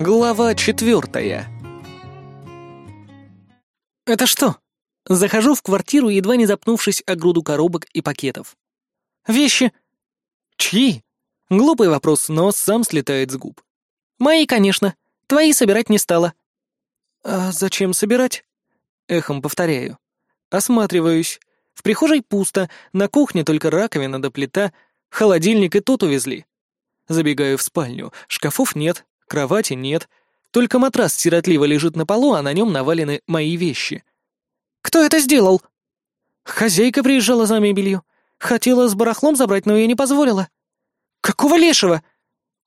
Глава четвертая. «Это что?» Захожу в квартиру, едва не запнувшись о груду коробок и пакетов. «Вещи?» «Чьи?» Глупый вопрос, но сам слетает с губ. «Мои, конечно. Твои собирать не стала». «А зачем собирать?» Эхом повторяю. Осматриваюсь. В прихожей пусто, на кухне только раковина да плита, холодильник и тот увезли. Забегаю в спальню, шкафов нет, кровати нет, только матрас сиротливо лежит на полу, а на нем навалены мои вещи. «Кто это сделал?» «Хозяйка приезжала за мебелью. Хотела с барахлом забрать, но я не позволила». «Какого лешего?»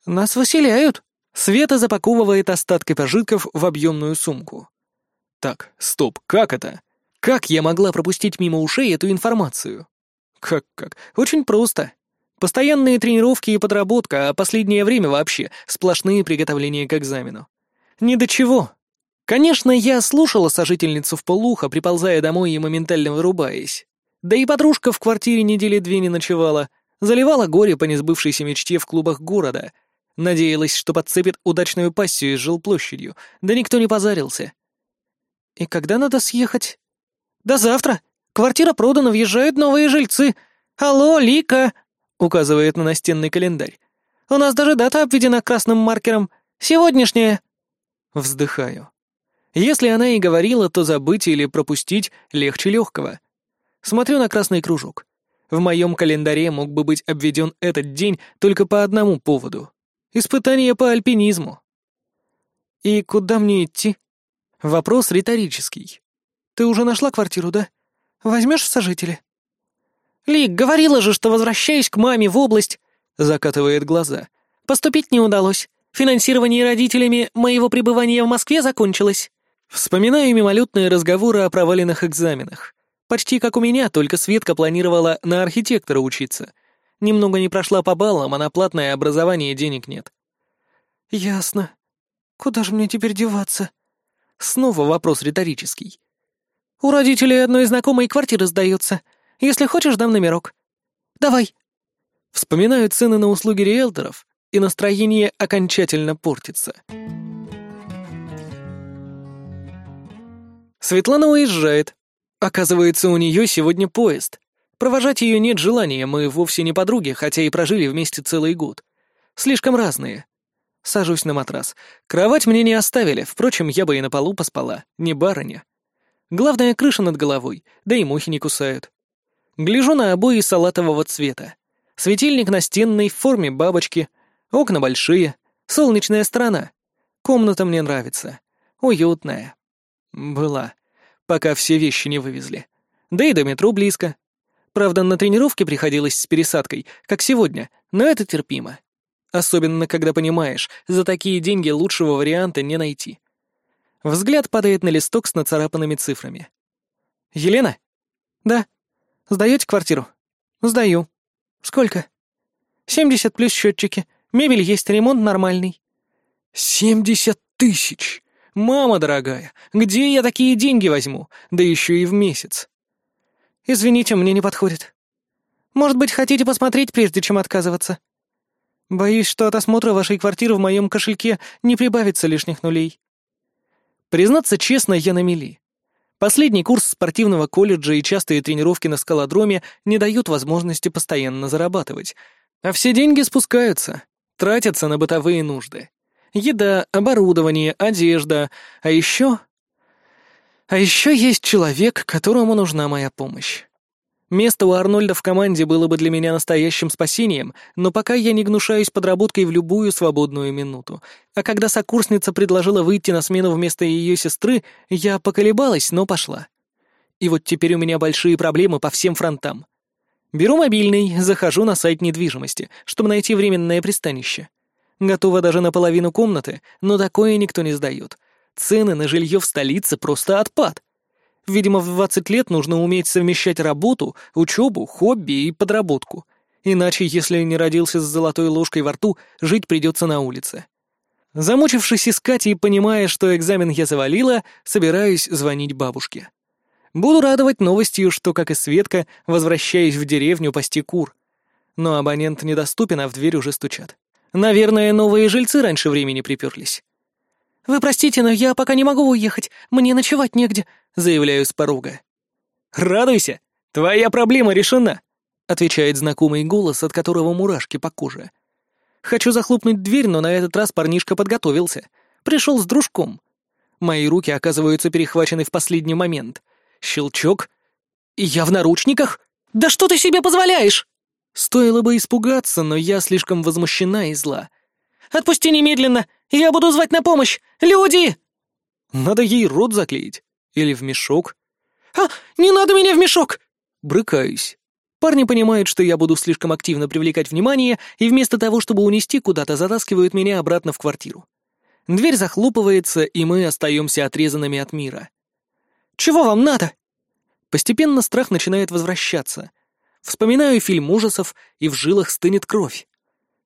«Нас выселяют». Света запаковывает остатки пожитков в объемную сумку. «Так, стоп, как это? Как я могла пропустить мимо ушей эту информацию?» «Как-как? Очень просто. Постоянные тренировки и подработка, а последнее время вообще сплошные приготовления к экзамену. Ни до чего. Конечно, я слушала сожительницу в полухо, приползая домой и моментально вырубаясь. Да и подружка в квартире недели две не ночевала, заливала горе по несбывшейся мечте в клубах города. Надеялась, что подцепит удачную пассию с жилплощадью, да никто не позарился. «И когда надо съехать?» «Да завтра. Квартира продана, въезжают новые жильцы. Алло, Лика!» — указывает на настенный календарь. «У нас даже дата обведена красным маркером. Сегодняшняя». Вздыхаю. Если она и говорила, то забыть или пропустить легче легкого. Смотрю на красный кружок. В моем календаре мог бы быть обведен этот день только по одному поводу. Испытание по альпинизму. «И куда мне идти?» Вопрос риторический. «Ты уже нашла квартиру, да? Возьмешь в сожители?» «Лик, говорила же, что возвращаюсь к маме в область!» — закатывает глаза. «Поступить не удалось. Финансирование родителями моего пребывания в Москве закончилось». Вспоминаю мимолетные разговоры о проваленных экзаменах. Почти как у меня, только Светка планировала на архитектора учиться. Немного не прошла по баллам, а на платное образование денег нет. «Ясно. Куда же мне теперь деваться?» Снова вопрос риторический. «У родителей одной знакомой квартира сдается. Если хочешь, дам номерок. Давай. Вспоминаю цены на услуги риэлторов, и настроение окончательно портится. Светлана уезжает. Оказывается, у нее сегодня поезд. Провожать ее нет желания, мы вовсе не подруги, хотя и прожили вместе целый год. Слишком разные. Сажусь на матрас. Кровать мне не оставили, впрочем, я бы и на полу поспала, не барыня. Главное, крыша над головой, да и мухи не кусают. Гляжу на обои салатового цвета. Светильник настенный в форме бабочки. Окна большие. Солнечная сторона. Комната мне нравится. Уютная. Была. Пока все вещи не вывезли. Да и до метро близко. Правда, на тренировке приходилось с пересадкой, как сегодня, но это терпимо. Особенно, когда понимаешь, за такие деньги лучшего варианта не найти. Взгляд падает на листок с нацарапанными цифрами. «Елена?» «Да», Сдаете квартиру?» «Сдаю». «Сколько?» «Семьдесят плюс счетчики. Мебель есть, ремонт нормальный». «Семьдесят тысяч! Мама дорогая, где я такие деньги возьму? Да еще и в месяц». «Извините, мне не подходит». «Может быть, хотите посмотреть, прежде чем отказываться?» «Боюсь, что от осмотра вашей квартиры в моем кошельке не прибавится лишних нулей». Признаться честно, я на мели. Последний курс спортивного колледжа и частые тренировки на скалодроме не дают возможности постоянно зарабатывать. А все деньги спускаются, тратятся на бытовые нужды. Еда, оборудование, одежда, а еще... А еще есть человек, которому нужна моя помощь. Место у Арнольда в команде было бы для меня настоящим спасением, но пока я не гнушаюсь подработкой в любую свободную минуту. А когда сокурсница предложила выйти на смену вместо ее сестры, я поколебалась, но пошла. И вот теперь у меня большие проблемы по всем фронтам. Беру мобильный, захожу на сайт недвижимости, чтобы найти временное пристанище. Готова даже на половину комнаты, но такое никто не сдает. Цены на жилье в столице просто отпад. Видимо, в 20 лет нужно уметь совмещать работу, учебу, хобби и подработку. Иначе, если не родился с золотой ложкой во рту, жить придется на улице. Замучившись искать и понимая, что экзамен я завалила, собираюсь звонить бабушке. Буду радовать новостью, что, как и Светка, возвращаюсь в деревню пасти кур. Но абонент недоступен, а в дверь уже стучат. Наверное, новые жильцы раньше времени приперлись. «Вы простите, но я пока не могу уехать, мне ночевать негде», — заявляю с порога. «Радуйся, твоя проблема решена», — отвечает знакомый голос, от которого мурашки по коже. Хочу захлопнуть дверь, но на этот раз парнишка подготовился. Пришел с дружком. Мои руки оказываются перехвачены в последний момент. Щелчок. Я в наручниках? Да что ты себе позволяешь? Стоило бы испугаться, но я слишком возмущена и зла. «Отпусти немедленно! Я буду звать на помощь! Люди!» Надо ей рот заклеить. Или в мешок. «А, не надо меня в мешок!» Брыкаюсь. Парни понимают, что я буду слишком активно привлекать внимание, и вместо того, чтобы унести куда-то, затаскивают меня обратно в квартиру. Дверь захлопывается, и мы остаемся отрезанными от мира. «Чего вам надо?» Постепенно страх начинает возвращаться. Вспоминаю фильм ужасов, и в жилах стынет кровь.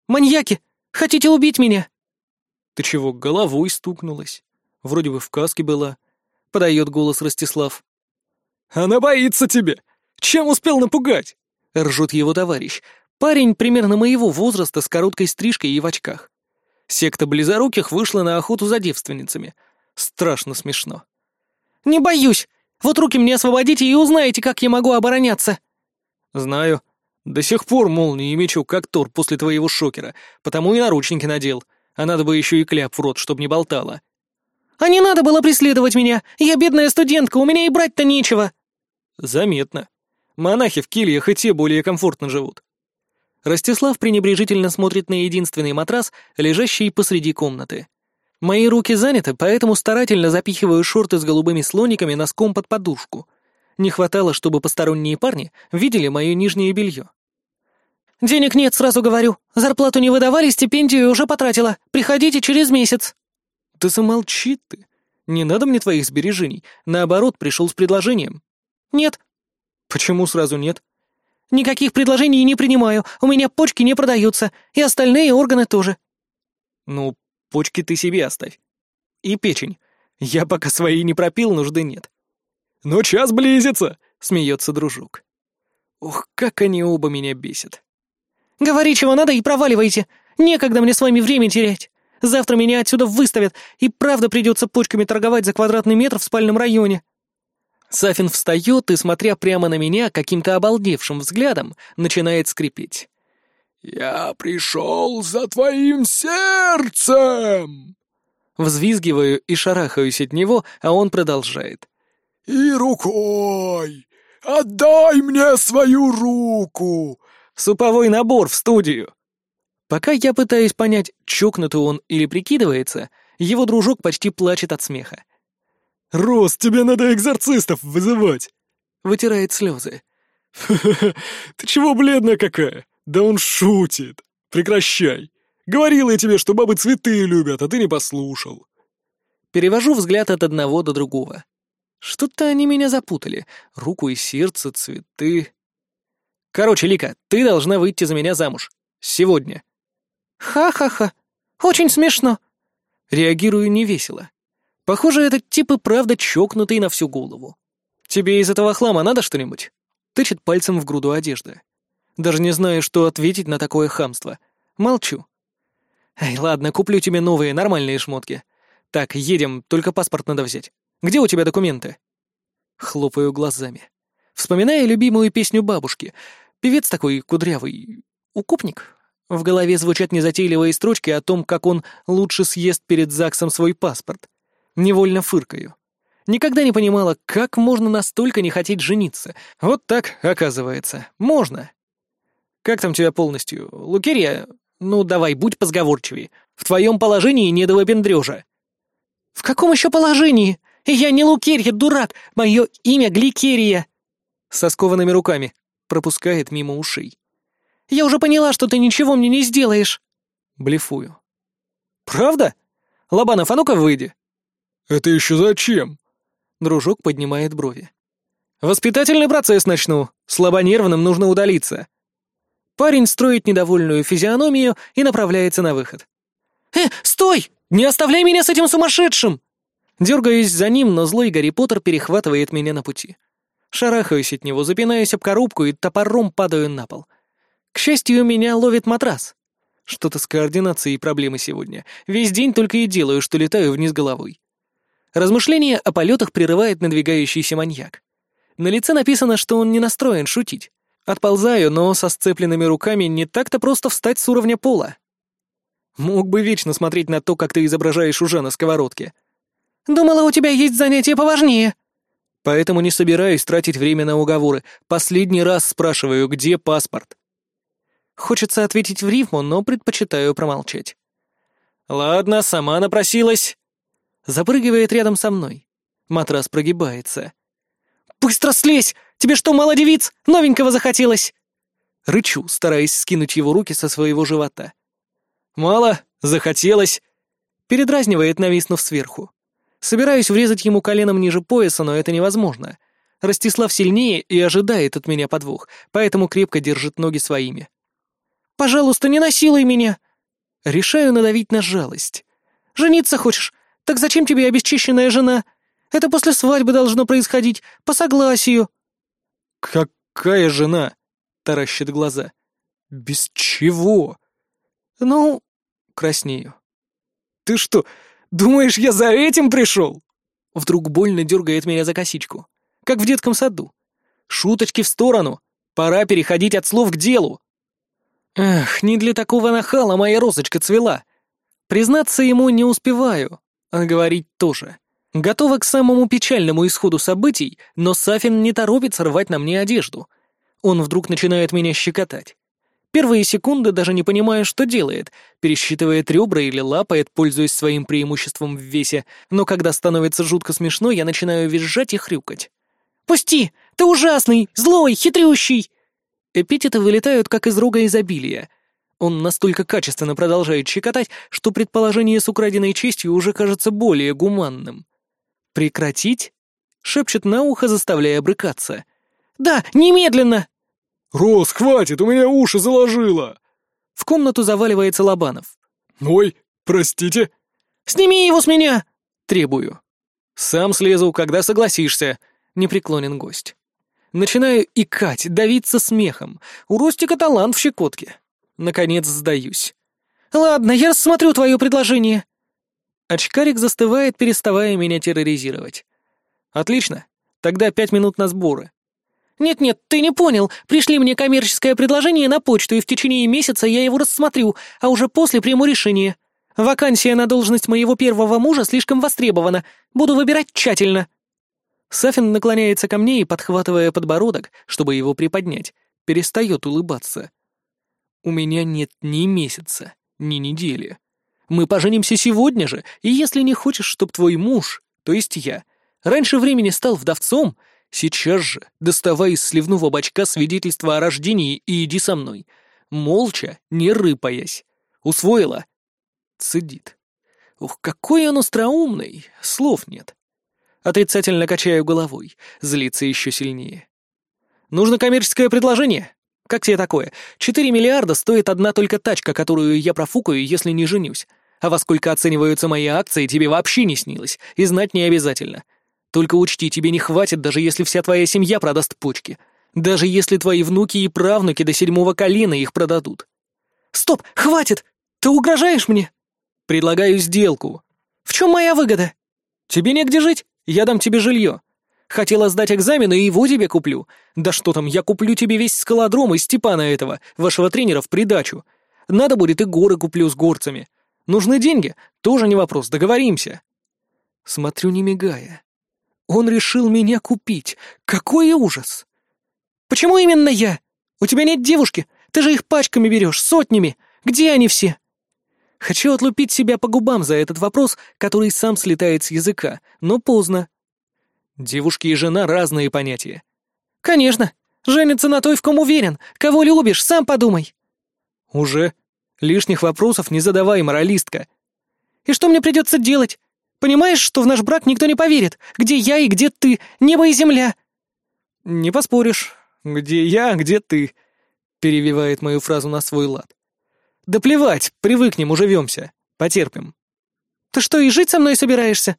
«Маньяки! Хотите убить меня?» «Ты чего, головой стукнулась? Вроде бы в каске была», — подает голос Ростислав. «Она боится тебя! Чем успел напугать?» — ржет его товарищ. Парень примерно моего возраста с короткой стрижкой и в очках. Секта близоруких вышла на охоту за девственницами. Страшно смешно. «Не боюсь! Вот руки мне освободите и узнаете, как я могу обороняться!» «Знаю. До сих пор молнии мечу, как Тор после твоего шокера, потому и наручники надел. А надо бы еще и кляп в рот, чтоб не болтала». «А не надо было преследовать меня! Я бедная студентка, у меня и брать-то нечего!» «Заметно. Монахи в кельях и те более комфортно живут. Ростислав пренебрежительно смотрит на единственный матрас, лежащий посреди комнаты. Мои руки заняты, поэтому старательно запихиваю шорты с голубыми слониками носком под подушку. Не хватало, чтобы посторонние парни видели мое нижнее белье. «Денег нет, сразу говорю. Зарплату не выдавали, стипендию уже потратила. Приходите через месяц». «Да замолчи ты. Не надо мне твоих сбережений. Наоборот, пришел с предложением». «Нет, «Почему сразу нет?» «Никаких предложений не принимаю, у меня почки не продаются, и остальные органы тоже». «Ну, почки ты себе оставь. И печень. Я пока свои не пропил, нужды нет». «Ну, час близится!» — смеется дружок. Ух, как они оба меня бесят. «Говори, чего надо, и проваливайте. Некогда мне с вами время терять. Завтра меня отсюда выставят, и правда придется почками торговать за квадратный метр в спальном районе». Сафин встает и, смотря прямо на меня каким-то обалдевшим взглядом, начинает скрипеть. «Я пришел за твоим сердцем!» Взвизгиваю и шарахаюсь от него, а он продолжает. «И рукой! Отдай мне свою руку!» Суповой набор в студию. Пока я пытаюсь понять, чокнутый он или прикидывается, его дружок почти плачет от смеха. «Рос, тебе надо экзорцистов вызывать!» Вытирает слезы. ты чего бледная какая? Да он шутит! Прекращай! Говорил я тебе, что бабы цветы любят, а ты не послушал!» Перевожу взгляд от одного до другого. Что-то они меня запутали. Руку и сердце, цветы. Короче, Лика, ты должна выйти за меня замуж. Сегодня. Ха-ха-ха. Очень смешно. Реагирую невесело. Похоже, этот тип и правда чокнутый на всю голову. Тебе из этого хлама надо что-нибудь? Тычет пальцем в груду одежды. Даже не знаю, что ответить на такое хамство. Молчу. Ай, ладно, куплю тебе новые, нормальные шмотки. Так, едем, только паспорт надо взять. Где у тебя документы? Хлопаю глазами. Вспоминая любимую песню бабушки. Певец такой кудрявый. Укупник. В голове звучат незатейливые строчки о том, как он лучше съест перед ЗАГСом свой паспорт. Невольно фыркаю. Никогда не понимала, как можно настолько не хотеть жениться. Вот так, оказывается. Можно. Как там тебя полностью? Лукерия? Ну, давай, будь позговорчивее. В твоем положении не до выпендрежа. В каком еще положении? Я не Лукерья, дурак. Мое имя Гликерия. Со скованными руками. Пропускает мимо ушей. Я уже поняла, что ты ничего мне не сделаешь. Блефую. Правда? Лобанов, а ну-ка выйди. «Это еще зачем?» Дружок поднимает брови. «Воспитательный процесс начну. Слабонервным нужно удалиться». Парень строит недовольную физиономию и направляется на выход. «Э, стой! Не оставляй меня с этим сумасшедшим!» Дергаюсь за ним, но злой Гарри Поттер перехватывает меня на пути. Шарахаюсь от него, запинаюсь об коробку и топором падаю на пол. К счастью, меня ловит матрас. Что-то с координацией проблемы сегодня. Весь день только и делаю, что летаю вниз головой. Размышление о полетах прерывает надвигающийся маньяк. На лице написано, что он не настроен шутить. Отползаю, но со сцепленными руками не так-то просто встать с уровня пола. Мог бы вечно смотреть на то, как ты изображаешь уже на сковородке. «Думала, у тебя есть занятия поважнее». Поэтому не собираюсь тратить время на уговоры. Последний раз спрашиваю, где паспорт. Хочется ответить в рифму, но предпочитаю промолчать. «Ладно, сама напросилась». Запрыгивает рядом со мной. Матрас прогибается. «Быстро слезь! Тебе что, мало девиц? Новенького захотелось!» Рычу, стараясь скинуть его руки со своего живота. «Мало? Захотелось!» Передразнивает, нависнув сверху. Собираюсь врезать ему коленом ниже пояса, но это невозможно. Ростислав сильнее и ожидает от меня подвох, поэтому крепко держит ноги своими. «Пожалуйста, не насилуй меня!» Решаю надавить на жалость. «Жениться хочешь? Так зачем тебе обесчищенная жена? Это после свадьбы должно происходить, по согласию». «Какая жена?» — таращит глаза. «Без чего?» «Ну...» — краснею. «Ты что, думаешь, я за этим пришел?» Вдруг больно дергает меня за косичку. Как в детском саду. «Шуточки в сторону. Пора переходить от слов к делу». Эх, не для такого нахала моя розочка цвела. Признаться ему не успеваю, а говорить тоже. Готова к самому печальному исходу событий, но Сафин не торопится рвать на мне одежду. Он вдруг начинает меня щекотать. Первые секунды даже не понимаю, что делает, пересчитывает ребра или лапает, пользуясь своим преимуществом в весе, но когда становится жутко смешно, я начинаю визжать и хрюкать. «Пусти! Ты ужасный, злой, хитрющий!» Эпитеты вылетают, как из рога изобилия. Он настолько качественно продолжает щекотать, что предположение с украденной честью уже кажется более гуманным. «Прекратить?» — шепчет на ухо, заставляя брыкаться. «Да, немедленно!» «Рос, хватит, у меня уши заложило!» В комнату заваливается Лобанов. «Ой, простите!» «Сними его с меня!» — требую. «Сам слезу, когда согласишься», — непреклонен гость. Начинаю икать, давиться смехом. У Ростика талант в щекотке. Наконец сдаюсь. «Ладно, я рассмотрю твое предложение». Очкарик застывает, переставая меня терроризировать. «Отлично. Тогда пять минут на сборы». «Нет-нет, ты не понял. Пришли мне коммерческое предложение на почту, и в течение месяца я его рассмотрю, а уже после приму решение. Вакансия на должность моего первого мужа слишком востребована. Буду выбирать тщательно». Сафин наклоняется ко мне и, подхватывая подбородок, чтобы его приподнять, перестает улыбаться. «У меня нет ни месяца, ни недели. Мы поженимся сегодня же, и если не хочешь, чтоб твой муж, то есть я, раньше времени стал вдовцом, сейчас же доставай из сливного бачка свидетельство о рождении и иди со мной. Молча, не рыпаясь. Усвоила?» Цедит. «Ух, какой он остроумный! Слов нет». Отрицательно качаю головой, злится еще сильнее. «Нужно коммерческое предложение? Как тебе такое? Четыре миллиарда стоит одна только тачка, которую я профукаю, если не женюсь. А во сколько оцениваются мои акции, тебе вообще не снилось, и знать не обязательно. Только учти, тебе не хватит, даже если вся твоя семья продаст почки. Даже если твои внуки и правнуки до седьмого колена их продадут». «Стоп, хватит! Ты угрожаешь мне?» «Предлагаю сделку». «В чем моя выгода?» «Тебе негде жить?» Я дам тебе жилье. Хотела сдать экзамены, и его тебе куплю. Да что там, я куплю тебе весь скалодром и Степана этого, вашего тренера, в придачу. Надо будет и горы куплю с горцами. Нужны деньги? Тоже не вопрос, договоримся. Смотрю, не мигая. Он решил меня купить. Какой ужас! Почему именно я? У тебя нет девушки? Ты же их пачками берешь, сотнями. Где они все? Хочу отлупить себя по губам за этот вопрос, который сам слетает с языка, но поздно. Девушки и жена — разные понятия. «Конечно. Женится на той, в ком уверен. Кого любишь, сам подумай». «Уже. Лишних вопросов не задавай, моралистка». «И что мне придется делать? Понимаешь, что в наш брак никто не поверит? Где я и где ты? Небо и земля». «Не поспоришь. Где я, где ты?» Перевивает мою фразу на свой лад. «Да плевать, привыкнем, уживемся. Потерпим». «Ты что, и жить со мной собираешься?»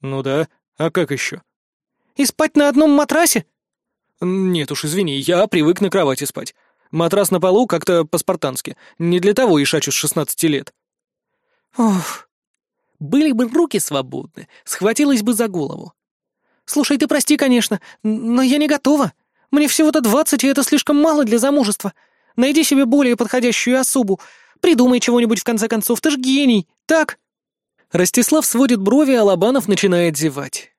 «Ну да, а как еще?» «И спать на одном матрасе?» «Нет уж, извини, я привык на кровати спать. Матрас на полу как-то по-спартански. Не для того ишачу с шестнадцати лет. Ох, были бы руки свободны, схватилась бы за голову. Слушай, ты прости, конечно, но я не готова. Мне всего-то двадцать, и это слишком мало для замужества. Найди себе более подходящую особу. Придумай чего-нибудь в конце концов, ты ж гений, так? Ростислав сводит брови, а Лобанов начинает зевать.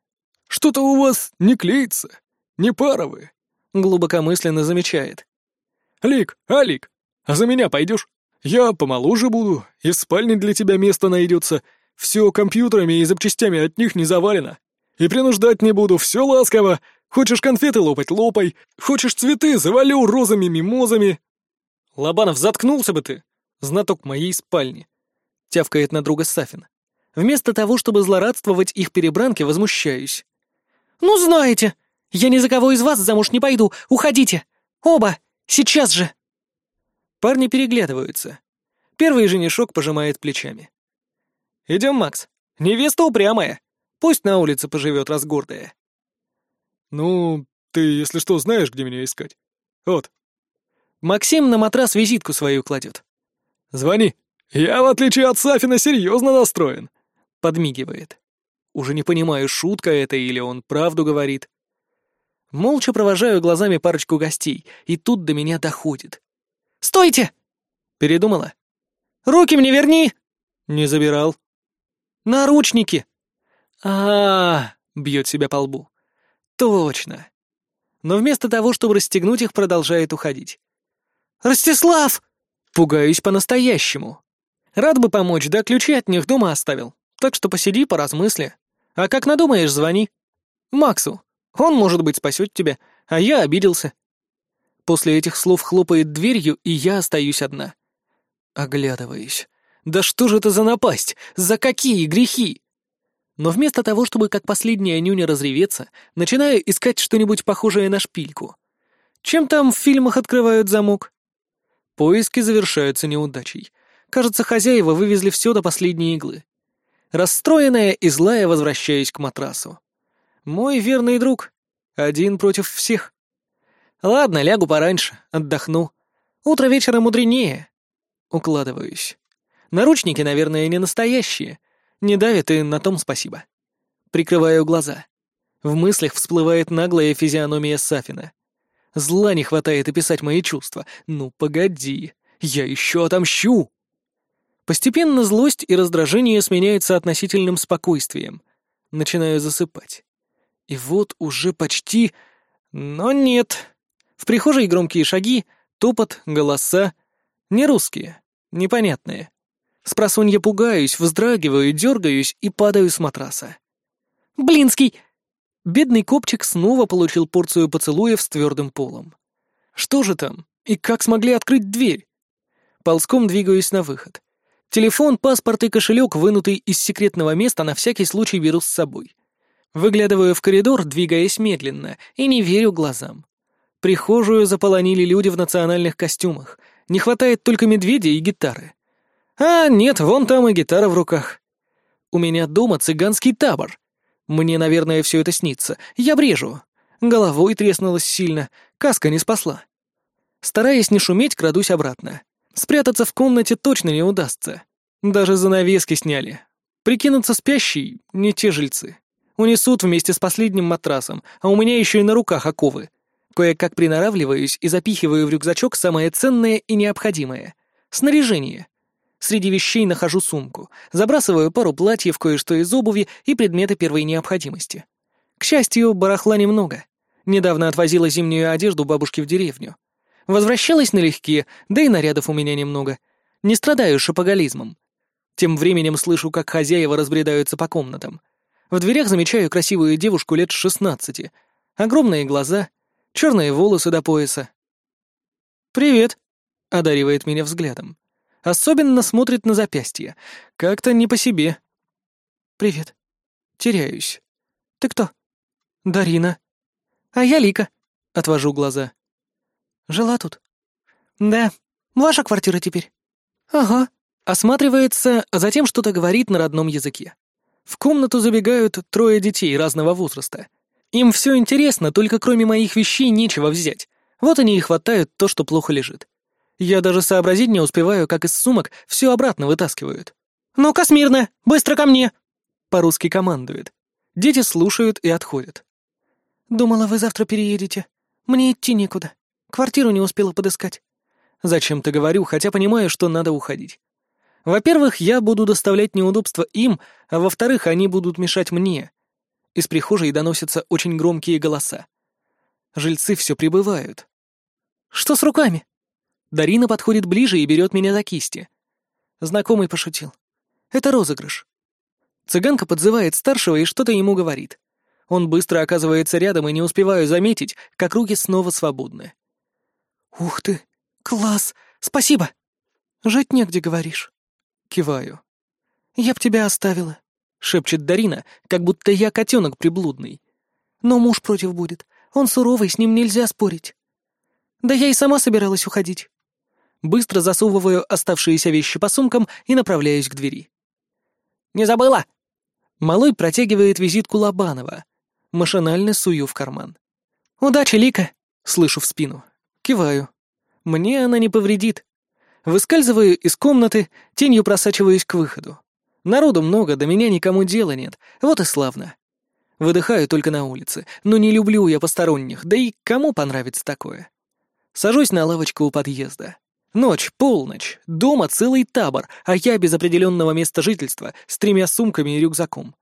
«Что-то у вас не клеится, не паровые», — глубокомысленно замечает. «Лик, Алик, а за меня пойдешь? Я помоложе буду, и в спальне для тебя место найдется. Все компьютерами и запчастями от них не завалено. И принуждать не буду, все ласково. Хочешь конфеты лопать — лопай. Хочешь цветы — завалю розами, мимозами». «Лобанов, заткнулся бы ты! Знаток моей спальни!» — тявкает на друга Сафин. Вместо того, чтобы злорадствовать их перебранки, возмущаюсь. «Ну, знаете, я ни за кого из вас замуж не пойду. Уходите! Оба! Сейчас же!» Парни переглядываются. Первый женишок пожимает плечами. «Идем, Макс. Невеста упрямая. Пусть на улице поживет разгордая». «Ну, ты, если что, знаешь, где меня искать. Вот». Максим на матрас визитку свою кладет. «Звони. Я, в отличие от Сафина, серьезно настроен». Подмигивает. Уже не понимаю, шутка это или он правду говорит. Молча провожаю глазами парочку гостей, и тут до меня доходит. «Стойте!» Передумала? «Руки мне верни!» Не забирал. «Наручники!» а, бьет себя по лбу. «Точно!» Но вместо того, чтобы расстегнуть их, продолжает уходить. «Ростислав!» Пугаюсь по-настоящему. Рад бы помочь, да ключи от них дома оставил. Так что посиди, поразмысли. А как надумаешь, звони. Максу. Он, может быть, спасет тебя, а я обиделся. После этих слов хлопает дверью, и я остаюсь одна. Оглядываюсь. Да что же это за напасть? За какие грехи? Но вместо того, чтобы как последняя нюня разреветься, начинаю искать что-нибудь похожее на шпильку. Чем там в фильмах открывают замок? Поиски завершаются неудачей. Кажется, хозяева вывезли все до последней иглы. Расстроенная и злая возвращаюсь к матрасу. Мой верный друг. Один против всех. Ладно, лягу пораньше, отдохну. Утро вечера мудренее. Укладываюсь. Наручники, наверное, не настоящие. Не давят, и на том спасибо. Прикрываю глаза. В мыслях всплывает наглая физиономия Сафина. Зла не хватает описать мои чувства. Ну, погоди, я еще отомщу. Постепенно злость и раздражение сменяются относительным спокойствием. Начинаю засыпать. И вот уже почти... Но нет. В прихожей громкие шаги, топот, голоса. Не русские, непонятные. Спросонья пугаюсь, вздрагиваю, дергаюсь и падаю с матраса. «Блинский!» Бедный копчик снова получил порцию поцелуев с твердым полом. Что же там? И как смогли открыть дверь? Ползком двигаюсь на выход. Телефон, паспорт и кошелек, вынутый из секретного места, на всякий случай беру с собой. Выглядываю в коридор, двигаясь медленно, и не верю глазам. Прихожую заполонили люди в национальных костюмах. Не хватает только медведя и гитары. А, нет, вон там и гитара в руках. У меня дома цыганский табор. Мне, наверное, все это снится. Я брежу. Головой треснулась сильно, каска не спасла. Стараясь не шуметь, крадусь обратно. Спрятаться в комнате точно не удастся. Даже занавески сняли. Прикинуться спящей — не те жильцы. Унесут вместе с последним матрасом, а у меня еще и на руках оковы. Кое-как приноравливаюсь и запихиваю в рюкзачок самое ценное и необходимое — снаряжение. Среди вещей нахожу сумку, забрасываю пару платьев, кое-что из обуви и предметы первой необходимости. К счастью, барахла немного. Недавно отвозила зимнюю одежду бабушке в деревню. Возвращалась налегке, да и нарядов у меня немного. Не страдаю шопоголизмом. Тем временем слышу, как хозяева разбредаются по комнатам. В дверях замечаю красивую девушку лет шестнадцати. Огромные глаза, черные волосы до пояса. «Привет», — одаривает меня взглядом. Особенно смотрит на запястье. Как-то не по себе. «Привет». Теряюсь. «Ты кто?» «Дарина». «А я Лика», — отвожу глаза. Жила тут?» «Да. Ваша квартира теперь?» «Ага». Осматривается, а затем что-то говорит на родном языке. В комнату забегают трое детей разного возраста. Им все интересно, только кроме моих вещей нечего взять. Вот они и хватают то, что плохо лежит. Я даже сообразить не успеваю, как из сумок все обратно вытаскивают. «Ну-ка, смирно! Быстро ко мне!» По-русски командует. Дети слушают и отходят. «Думала, вы завтра переедете. Мне идти некуда. Квартиру не успела подыскать». Зачем-то говорю, хотя понимаю, что надо уходить. Во-первых, я буду доставлять неудобства им, а во-вторых, они будут мешать мне. Из прихожей доносятся очень громкие голоса. Жильцы все прибывают. «Что с руками?» Дарина подходит ближе и берет меня за кисти. Знакомый пошутил. «Это розыгрыш». Цыганка подзывает старшего и что-то ему говорит. Он быстро оказывается рядом и не успеваю заметить, как руки снова свободны. «Ух ты! Класс! Спасибо!» «Жить негде, говоришь?» Киваю. «Я б тебя оставила», — шепчет Дарина, как будто я котенок приблудный. «Но муж против будет. Он суровый, с ним нельзя спорить». «Да я и сама собиралась уходить». Быстро засовываю оставшиеся вещи по сумкам и направляюсь к двери. «Не забыла?» Малой протягивает визитку Лобанова. Машинально сую в карман. «Удачи, Лика!» — слышу в спину. Киваю. Мне она не повредит. Выскальзываю из комнаты, тенью просачиваюсь к выходу. Народу много, до меня никому дела нет. Вот и славно. Выдыхаю только на улице, но не люблю я посторонних, да и кому понравится такое. Сажусь на лавочку у подъезда. Ночь, полночь, дома целый табор, а я без определенного места жительства, с тремя сумками и рюкзаком.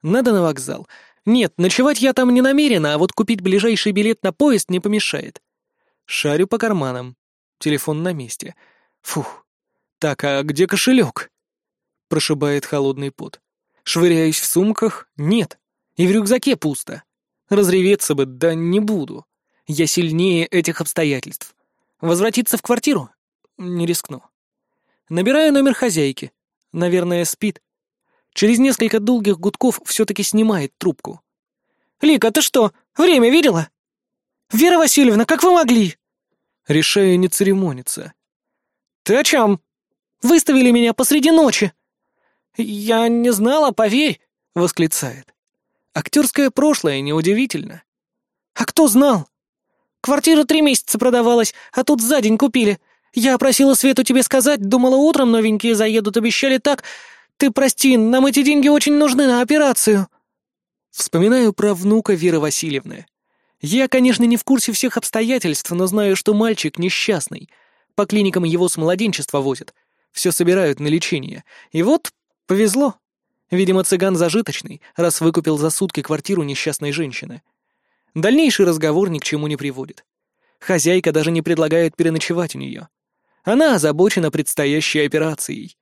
Надо на вокзал. Нет, ночевать я там не намерена, а вот купить ближайший билет на поезд не помешает. Шарю по карманам. Телефон на месте. Фух. Так, а где кошелек? Прошибает холодный пот. Швыряюсь в сумках? Нет. И в рюкзаке пусто. Разреветься бы, да не буду. Я сильнее этих обстоятельств. Возвратиться в квартиру? Не рискну. Набираю номер хозяйки. Наверное, спит. Через несколько долгих гудков все-таки снимает трубку. «Лика, ты что, время видела?» «Вера Васильевна, как вы могли?» Решаю не церемониться. «Ты о чем? Выставили меня посреди ночи!» «Я не знала, поверь!» — восклицает. Актерское прошлое неудивительно. «А кто знал? Квартира три месяца продавалась, а тут за день купили. Я просила Свету тебе сказать, думала, утром новенькие заедут, обещали так. Ты прости, нам эти деньги очень нужны на операцию». Вспоминаю про внука Веры Васильевны. Я, конечно, не в курсе всех обстоятельств, но знаю, что мальчик несчастный. По клиникам его с младенчества возят. Все собирают на лечение. И вот повезло. Видимо, цыган зажиточный, раз выкупил за сутки квартиру несчастной женщины. Дальнейший разговор ни к чему не приводит. Хозяйка даже не предлагает переночевать у нее. Она озабочена предстоящей операцией.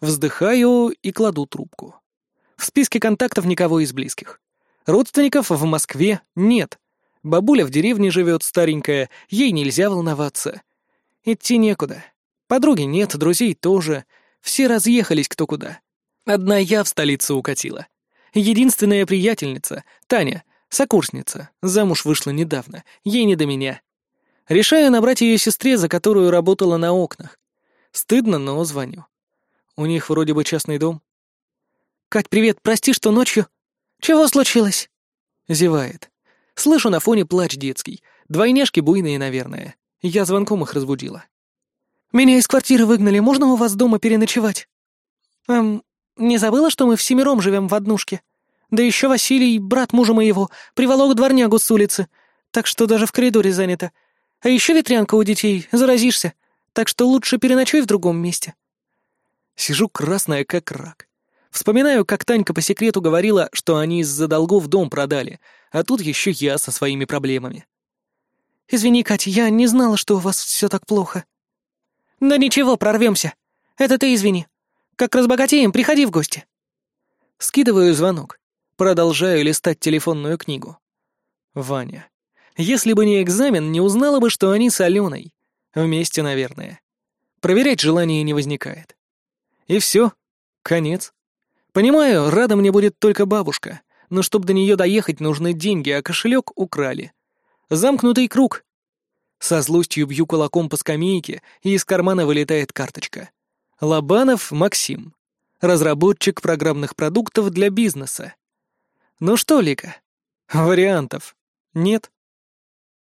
Вздыхаю и кладу трубку. В списке контактов никого из близких. Родственников в Москве нет. Бабуля в деревне живет старенькая, ей нельзя волноваться. Идти некуда. Подруги нет, друзей тоже. Все разъехались кто куда. Одна я в столицу укатила. Единственная приятельница, Таня, сокурсница, замуж вышла недавно, ей не до меня. Решаю набрать ее сестре, за которую работала на окнах. Стыдно, но звоню. У них вроде бы частный дом. «Кать, привет, прости, что ночью...» «Чего случилось?» Зевает. Слышу на фоне плач детский. Двойняшки буйные, наверное. Я звонком их разбудила. «Меня из квартиры выгнали, можно у вас дома переночевать?» «Эм, не забыла, что мы всемиром живем в однушке? Да еще Василий, брат мужа моего, приволок дворнягу с улицы, так что даже в коридоре занято. А еще ветрянка у детей, заразишься. Так что лучше переночуй в другом месте. Сижу красная, как рак. Вспоминаю, как Танька по секрету говорила, что они из-за долгов дом продали, а тут еще я со своими проблемами. «Извини, Катя, я не знала, что у вас все так плохо». «Да ничего, прорвемся. Это ты извини. Как разбогатеем, приходи в гости». Скидываю звонок. Продолжаю листать телефонную книгу. Ваня. Если бы не экзамен, не узнала бы, что они с Аленой. Вместе, наверное. Проверять желания не возникает. И все. Конец. Понимаю, рада мне будет только бабушка, но чтобы до нее доехать, нужны деньги, а кошелек украли. Замкнутый круг. Со злостью бью кулаком по скамейке, и из кармана вылетает карточка. Лобанов Максим. Разработчик программных продуктов для бизнеса. Ну что, Лика, вариантов нет?